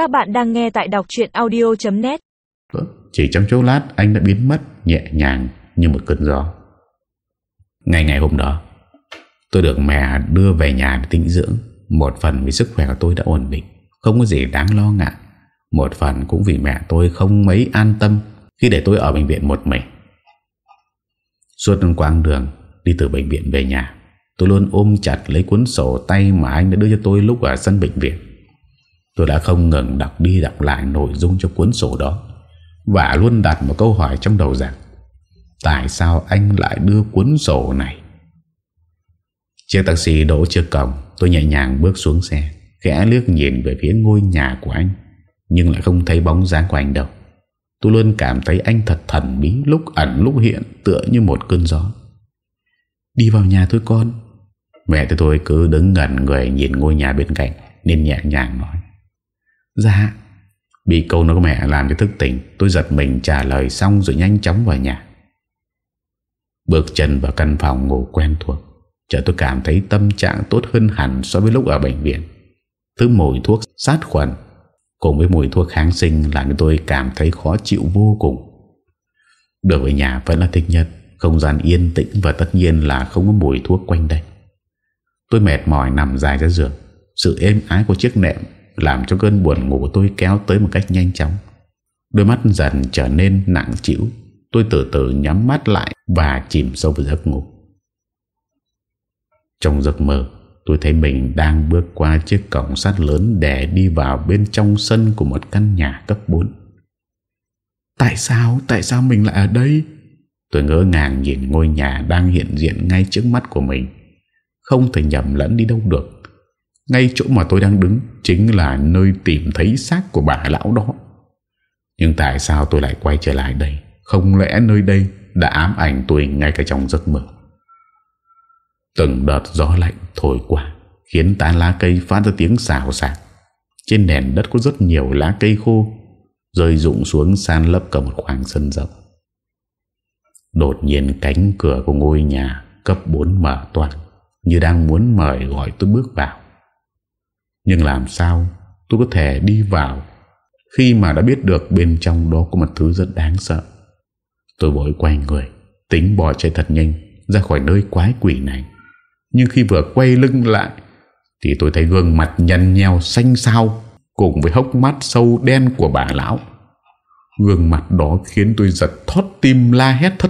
Các bạn đang nghe tại đọc chuyện audio.net vâng, Chỉ trong chốc lát, anh đã biến mất nhẹ nhàng như một cơn gió. Ngày ngày hôm đó, Tôi được mẹ đưa về nhà để tĩnh dưỡng. Một phần vì sức khỏe của tôi đã ổn định, Không có gì đáng lo ngại. Một phần cũng vì mẹ tôi không mấy an tâm Khi để tôi ở bệnh viện một mình. Suốt quãng đường Đi từ bệnh viện về nhà, Tôi luôn ôm chặt lấy cuốn sổ tay Mà anh đã đưa cho tôi lúc ở sân bệnh viện. Tôi đã không ngừng đọc đi đọc lại nội dung cho cuốn sổ đó Và luôn đặt một câu hỏi trong đầu rằng, Tại sao anh lại đưa cuốn sổ này? Chiếc taxi đổ trước cổng, Tôi nhẹ nhàng bước xuống xe, Khẽ liếc nhìn về phía ngôi nhà của anh, Nhưng lại không thấy bóng dáng của anh đâu. Tôi luôn cảm thấy anh thật thần bí, Lúc ẩn, lúc hiện, Tựa như một cơn gió. Đi vào nhà thôi con. Mẹ tôi tôi cứ đứng gần người Nhìn ngôi nhà bên cạnh, Nên nhẹ nhàng nói. Dạ. Bị câu nói của mẹ làm cho thức tỉnh, Tôi giật mình trả lời xong rồi nhanh chóng vào nhà. Bước chân vào căn phòng ngủ quen thuộc, Chợt tôi cảm thấy tâm trạng tốt hơn hẳn So với lúc ở bệnh viện. Thứ mùi thuốc sát khuẩn Cùng với mùi thuốc kháng sinh Làm cho tôi cảm thấy khó chịu vô cùng. Được về nhà vẫn là thích nhất, Không gian yên tĩnh Và tất nhiên là không có mùi thuốc quanh đây. Tôi mệt mỏi nằm dài ra giường, Sự êm ái của chiếc nệm làm cho cơn buồn ngủ của tôi kéo tới một cách nhanh chóng. Đôi mắt dần trở nên nặng chịu Tôi từ từ nhắm mắt lại Và chìm sâu vào giấc ngủ. Trong giấc mơ, Tôi thấy mình đang bước qua chiếc cổng sắt lớn Để đi vào bên trong sân Của một căn nhà cấp 4 Tại sao? Tại sao mình lại ở đây? Tôi ngỡ ngàng nhìn ngôi nhà Đang hiện diện ngay trước mắt của mình. Không thể nhầm lẫn đi đâu được. Ngay chỗ mà tôi đang đứng Chính là nơi tìm thấy xác của bà lão đó. Nhưng tại sao tôi lại quay trở lại đây? Không lẽ nơi đây Đã ám ảnh tôi ngay cả trong giấc mơ? Từng đợt gió lạnh thổi qua, Khiến tán lá cây phát ra tiếng xào xạc. Trên nền đất có rất nhiều lá cây khô, Rơi rụng xuống san lấp cả một khoảng sân rộng. Đột nhiên cánh cửa của ngôi nhà cấp 4 mở toàn Như đang muốn mời gọi tôi bước vào. Nhưng làm sao tôi có thể đi vào Khi mà đã biết được bên trong đó có một thứ rất đáng sợ? Tôi vội quay người, Tính bỏ chạy thật nhanh Ra khỏi nơi quái quỷ này. Nhưng khi vừa quay lưng lại, Thì tôi thấy gương mặt nhăn nheo xanh xao Cùng với hốc mắt sâu đen của bà lão. Gương mặt đó khiến tôi giật thót tim la hét thất